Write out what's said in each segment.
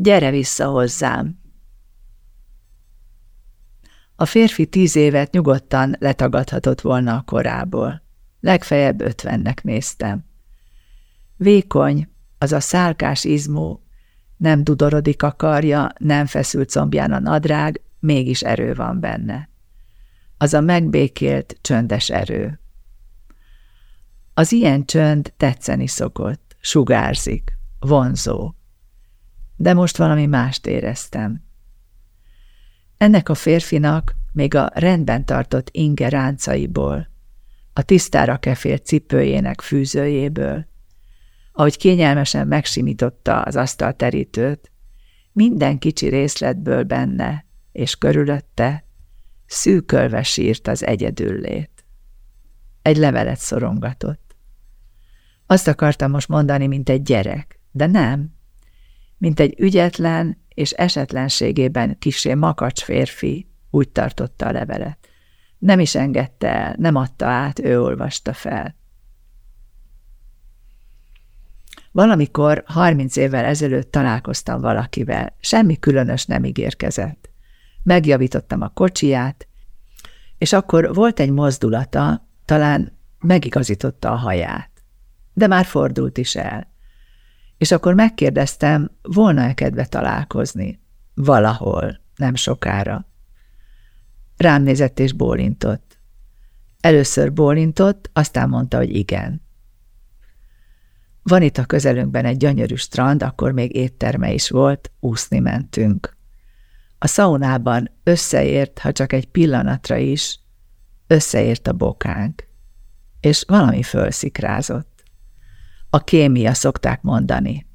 Gyere vissza hozzám! A férfi tíz évet nyugodtan letagadhatott volna a korából. Legfeljebb ötvennek néztem. Vékony, az a szálkás izmú, nem dudorodik a karja, nem feszült combján a nadrág, mégis erő van benne. Az a megbékélt, csöndes erő. Az ilyen csönd tetszeni szokott, sugárzik, vonzó. De most valami mást éreztem. Ennek a férfinak még a rendben tartott inge ráncaiból, a tisztára kefélt cipőjének fűzőjéből, ahogy kényelmesen megsimította az asztalterítőt, minden kicsi részletből benne és körülötte szűkölve sírt az egyedüllét. Egy levelet szorongatott. Azt akartam most mondani, mint egy gyerek, de nem, mint egy ügyetlen és esetlenségében kisé makacs férfi úgy tartotta a levelet. Nem is engedte el, nem adta át, ő olvasta fel. Valamikor, harminc évvel ezelőtt találkoztam valakivel, semmi különös nem ígérkezett. Megjavítottam a kocsiját, és akkor volt egy mozdulata, talán megigazította a haját. De már fordult is el. És akkor megkérdeztem, volna-e kedve találkozni? Valahol, nem sokára. Rám nézett és bólintott. Először bólintott, aztán mondta, hogy igen. Van itt a közelünkben egy gyönyörű strand, akkor még étterme is volt, úszni mentünk. A szaunában összeért, ha csak egy pillanatra is, összeért a bokánk, és valami fölszikrázott. A kémia szokták mondani.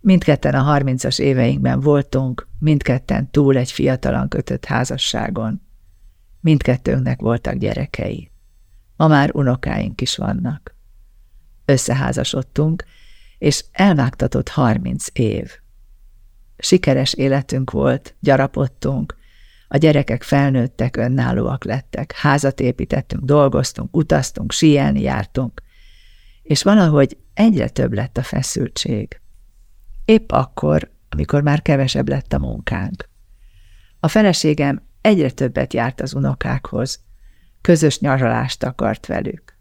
Mindketten a harmincas éveinkben voltunk, mindketten túl egy fiatalan kötött házasságon. Mindkettőnknek voltak gyerekei. Ma már unokáink is vannak. Összeházasodtunk, és elvágtatott harminc év. Sikeres életünk volt, gyarapodtunk, a gyerekek felnőttek, önállóak lettek, házat építettünk, dolgoztunk, utaztunk, síelni jártunk, és valahogy egyre több lett a feszültség. Épp akkor, amikor már kevesebb lett a munkánk. A feleségem egyre többet járt az unokákhoz, közös nyaralást akart velük.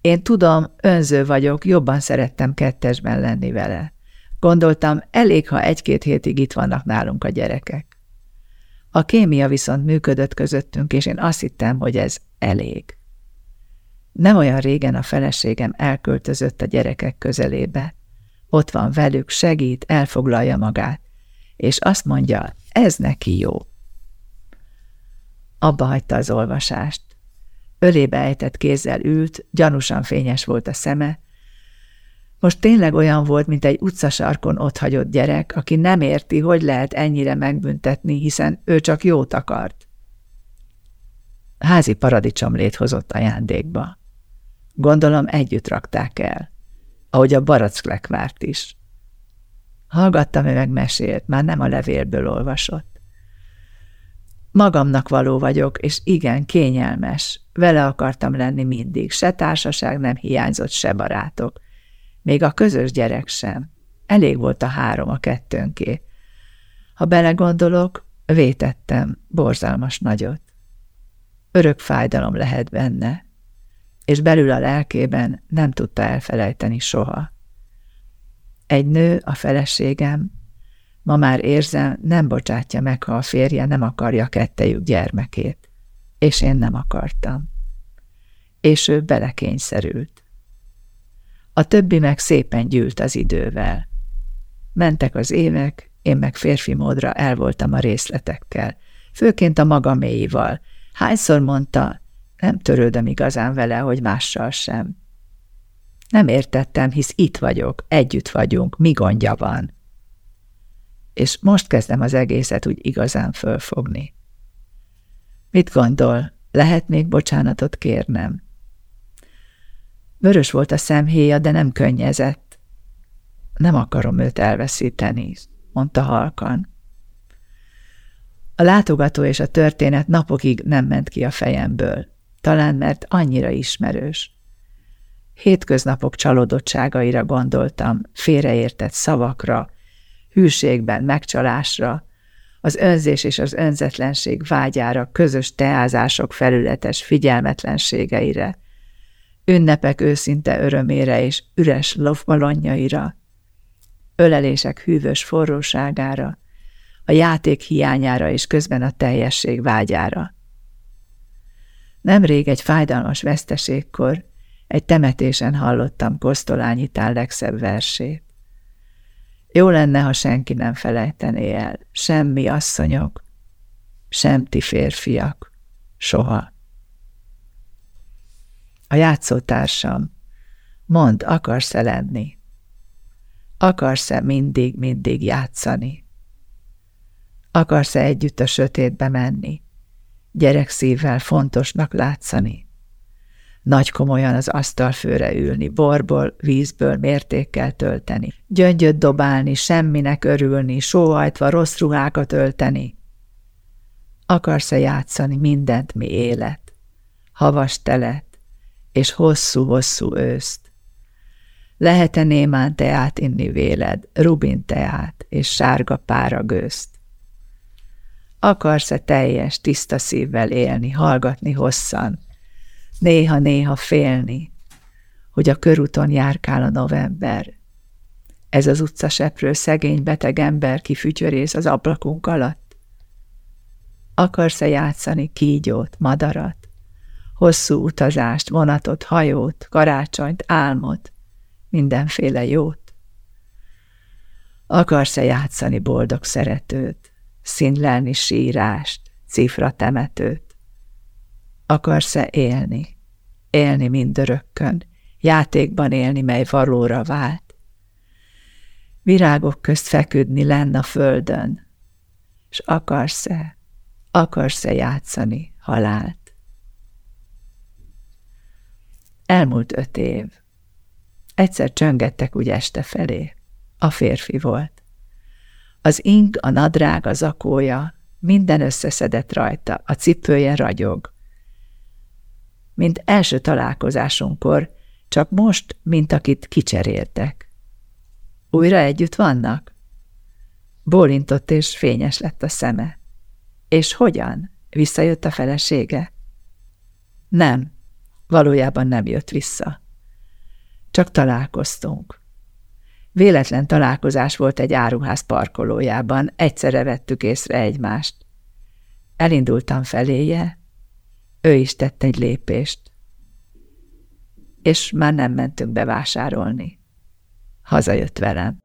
Én tudom, önző vagyok, jobban szerettem kettesben lenni vele. Gondoltam, elég, ha egy-két hétig itt vannak nálunk a gyerekek. A kémia viszont működött közöttünk, és én azt hittem, hogy ez elég. Nem olyan régen a feleségem elköltözött a gyerekek közelébe. Ott van velük, segít, elfoglalja magát, és azt mondja, ez neki jó. Abba hagyta az olvasást. Ölébe ejtett kézzel ült, gyanúsan fényes volt a szeme, most tényleg olyan volt, mint egy utcasarkon otthagyott gyerek, aki nem érti, hogy lehet ennyire megbüntetni, hiszen ő csak jót akart. Házi paradicsomlét hozott ajándékba. Gondolom együtt rakták el, ahogy a várt is. Hallgattam, ő meg mesélt, már nem a levélből olvasott. Magamnak való vagyok, és igen, kényelmes. Vele akartam lenni mindig, se társaság nem hiányzott, se barátok. Még a közös gyerek sem. Elég volt a három a kettőnké. Ha belegondolok, vétettem borzalmas nagyot. Örök fájdalom lehet benne, és belül a lelkében nem tudta elfelejteni soha. Egy nő, a feleségem, ma már érzem, nem bocsátja meg, ha a férje nem akarja kettejük gyermekét, és én nem akartam. És ő belekényszerült. A többi meg szépen gyűlt az idővel. Mentek az évek, én meg férfi módra el voltam a részletekkel, főként a magaméival. Hányszor mondta, nem törődöm igazán vele, hogy mással sem. Nem értettem, hisz itt vagyok, együtt vagyunk, mi gondja van. És most kezdem az egészet úgy igazán fölfogni. Mit gondol, lehet még bocsánatot kérnem? Vörös volt a szemhéja, de nem könnyezett. Nem akarom őt elveszíteni, mondta halkan. A látogató és a történet napokig nem ment ki a fejemből, talán mert annyira ismerős. Hétköznapok csalódottságaira gondoltam, félreértett szavakra, hűségben megcsalásra, az önzés és az önzetlenség vágyára, közös teázások felületes figyelmetlenségeire, ünnepek őszinte örömére és üres lovbalonjaira, ölelések hűvös forróságára, a játék hiányára és közben a teljesség vágyára. Nemrég egy fájdalmas veszteségkor egy temetésen hallottam Kosztolányitán legszebb versét. Jó lenne, ha senki nem felejtené el, semmi asszonyok, sem ti férfiak, soha. A játszótársam, mond, akarsz-e lenni? Akarsz-e mindig-mindig játszani? Akarsz-e együtt a sötétbe menni? Gyerekszívvel fontosnak látszani? Nagy komolyan az asztalfőre ülni, borból, vízből mértékkel tölteni, gyöngyöt dobálni, semminek örülni, sóhajtva rossz ruhákat ölteni. Akarsz-e játszani mindent, mi élet? Havas telet és hosszú-hosszú őszt. Lehet-e némán teát inni véled, rubin teát és sárga pára gőzt? Akarsz-e teljes, tiszta szívvel élni, hallgatni hosszan, néha-néha félni, hogy a körúton járkál a november. Ez az utcaseprő szegény beteg ember kifütyörész az ablakunk alatt. Akarsz-e játszani kígyót, madarat, hosszú utazást, vonatot, hajót, karácsonyt, álmot, mindenféle jót? Akarsz-e játszani boldog szeretőt, színlelni sírást, cifra temetőt? Akarsz-e élni? Élni mindörökkön, játékban élni, mely valóra vált. Virágok közt feküdni lenn a földön, és akarsz-e, akarsz-e játszani halált? Elmúlt öt év. Egyszer csöngettek úgy este felé. A férfi volt. Az ing, a nadrág, a zakója, minden összeszedett rajta, a cipője ragyog mint első találkozásunkkor, csak most, mint akit kicseréltek. Újra együtt vannak? Bólintott, és fényes lett a szeme. És hogyan? Visszajött a felesége? Nem, valójában nem jött vissza. Csak találkoztunk. Véletlen találkozás volt egy áruház parkolójában, egyszerre vettük észre egymást. Elindultam feléje, ő is tett egy lépést. És már nem mentünk bevásárolni. Hazajött velem.